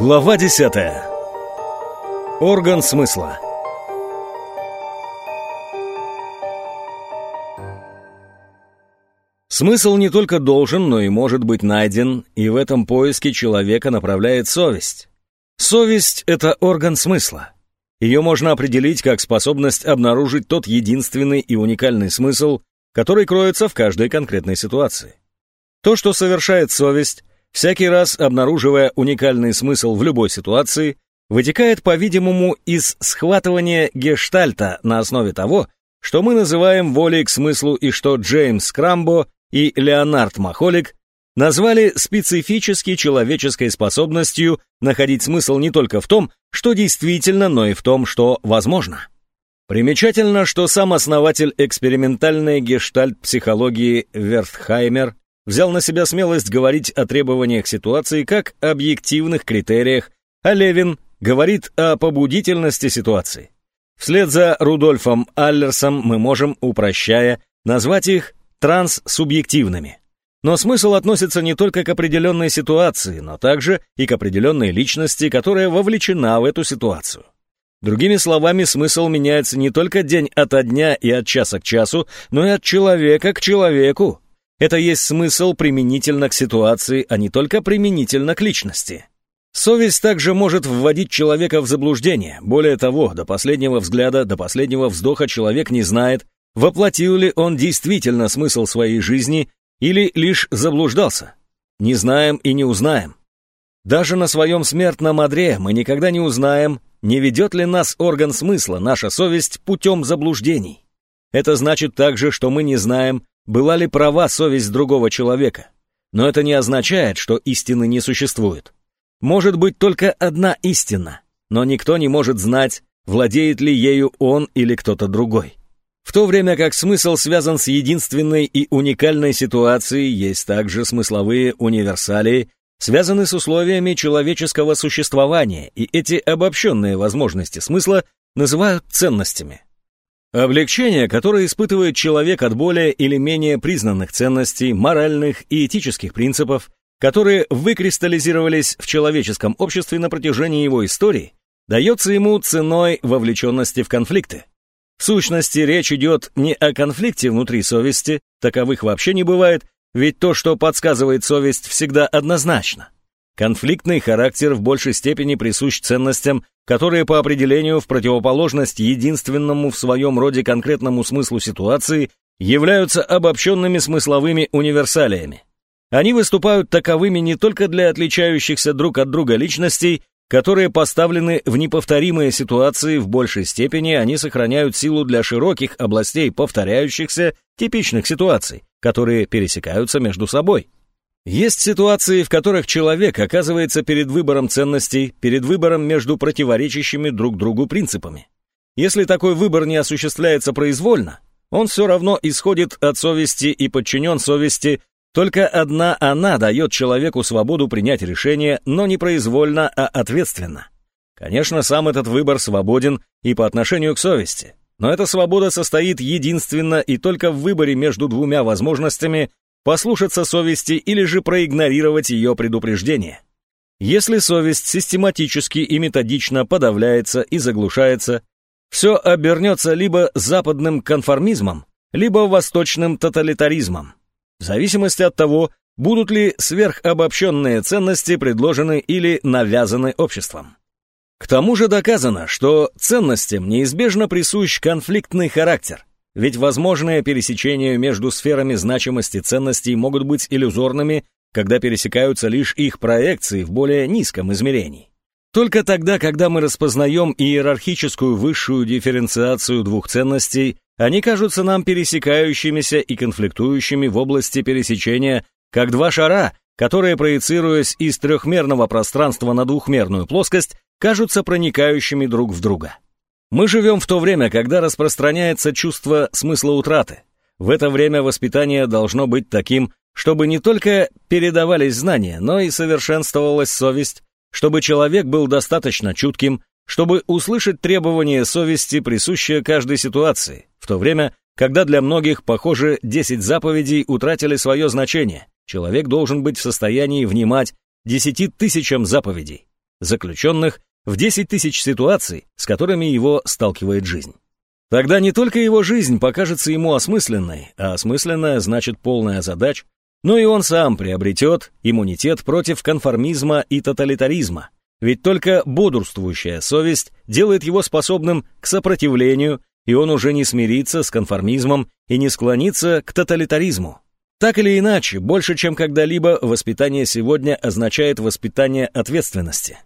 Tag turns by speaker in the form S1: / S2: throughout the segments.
S1: Глава 10. Орган смысла. Смысл не только должен, но и может быть найден, и в этом поиске человека направляет совесть. Совесть — это орган смысла. Ее можно определить как способность обнаружить тот единственный и уникальный смысл, который кроется в каждой конкретной ситуации. То, что совершает совесть, всякий раз обнаруживая уникальный смысл в любой ситуации, вытекает, по-видимому, из схватывания гештальта на основе того, что мы называем волей к смыслу и что Джеймс Крамбо и Леонард Махолик назвали специфически человеческой способностью находить смысл не только в том, что действительно, но и в том, что возможно. Примечательно, что сам основатель экспериментальной гештальт-психологии Вертхаймер взял на себя смелость говорить о требованиях ситуации как объективных критериях, а Левин говорит о побудительности ситуации. Вслед за Рудольфом Аллерсом мы можем, упрощая, назвать их транссубъективными. Но смысл относится не только к определенной ситуации, но также и к определенной личности, которая вовлечена в эту ситуацию. Другими словами, смысл меняется не только день ото дня и от часа к часу, но и от человека к человеку. Это есть смысл применительно к ситуации, а не только применительно к личности. Совесть также может вводить человека в заблуждение. Более того, до последнего взгляда, до последнего вздоха человек не знает, воплотил ли он действительно смысл своей жизни или лишь заблуждался. Не знаем и не узнаем. Даже на своем смертном одре мы никогда не узнаем, не ведет ли нас орган смысла, наша совесть, путем заблуждений. Это значит также, что мы не знаем, была ли права совесть другого человека. Но это не означает, что истины не существует. Может быть только одна истина, но никто не может знать, владеет ли ею он или кто-то другой. В то время как смысл связан с единственной и уникальной ситуацией, есть также смысловые универсалии, связаны с условиями человеческого существования, и эти обобщенные возможности смысла называют ценностями. Облегчение, которое испытывает человек от более или менее признанных ценностей, моральных и этических принципов, которые выкристаллизировались в человеческом обществе на протяжении его истории, дается ему ценой вовлеченности в конфликты. В сущности, речь идет не о конфликте внутри совести, таковых вообще не бывает, ведь то, что подсказывает совесть, всегда однозначно. Конфликтный характер в большей степени присущ ценностям, которые по определению в противоположность единственному в своем роде конкретному смыслу ситуации являются обобщенными смысловыми универсалиями. Они выступают таковыми не только для отличающихся друг от друга личностей, которые поставлены в неповторимые ситуации в большей степени, они сохраняют силу для широких областей повторяющихся типичных ситуаций, которые пересекаются между собой. Есть ситуации, в которых человек оказывается перед выбором ценностей, перед выбором между противоречащими друг другу принципами. Если такой выбор не осуществляется произвольно, он все равно исходит от совести и подчинен совести только одна она дает человеку свободу принять решение, но не произвольно, а ответственно. Конечно, сам этот выбор свободен и по отношению к совести, но эта свобода состоит единственно и только в выборе между двумя возможностями послушаться совести или же проигнорировать ее предупреждение. Если совесть систематически и методично подавляется и заглушается, все обернется либо западным конформизмом, либо восточным тоталитаризмом в зависимости от того, будут ли сверхобобщенные ценности предложены или навязаны обществом. К тому же доказано, что ценностям неизбежно присущ конфликтный характер, ведь возможные пересечения между сферами значимости ценностей могут быть иллюзорными, когда пересекаются лишь их проекции в более низком измерении. Только тогда, когда мы распознаем иерархическую высшую дифференциацию двух ценностей, они кажутся нам пересекающимися и конфликтующими в области пересечения, как два шара, которые, проецируясь из трехмерного пространства на двухмерную плоскость, кажутся проникающими друг в друга. Мы живем в то время, когда распространяется чувство смысла утраты. В это время воспитание должно быть таким, чтобы не только передавались знания, но и совершенствовалась совесть, чтобы человек был достаточно чутким, чтобы услышать требования совести, присущие каждой ситуации, в то время, когда для многих, похоже, 10 заповедей утратили свое значение. Человек должен быть в состоянии внимать 10 тысячам заповедей. заключенных в 10 тысяч ситуаций, с которыми его сталкивает жизнь. Тогда не только его жизнь покажется ему осмысленной, а осмысленная значит полная задач, но и он сам приобретет иммунитет против конформизма и тоталитаризма. Ведь только бодрствующая совесть делает его способным к сопротивлению, и он уже не смирится с конформизмом и не склонится к тоталитаризму. Так или иначе, больше чем когда-либо воспитание сегодня означает воспитание ответственности.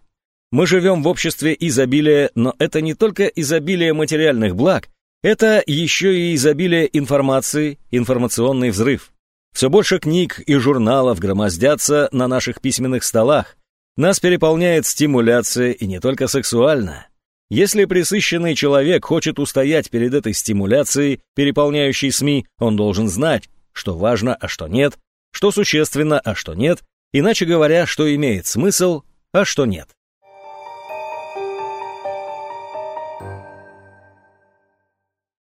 S1: Мы живем в обществе изобилия, но это не только изобилие материальных благ, это еще и изобилие информации, информационный взрыв. Все больше книг и журналов громоздятся на наших письменных столах. Нас переполняет стимуляция и не только сексуальная. Если присыщенный человек хочет устоять перед этой стимуляцией, переполняющей СМИ, он должен знать, что важно, а что нет, что существенно, а что нет, иначе говоря, что имеет смысл, а что нет.